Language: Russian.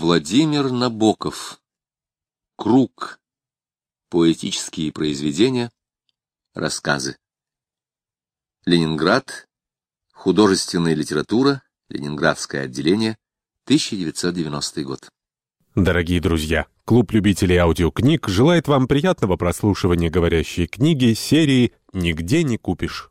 Владимир Набоков. Круг. Поэтические произведения. Рассказы. Ленинград. Художественная литература. Ленинградское отделение. 1990 год. Дорогие друзья, клуб любителей аудиокниг желает вам приятного прослушивания говорящей книги серии «Нигде не купишь».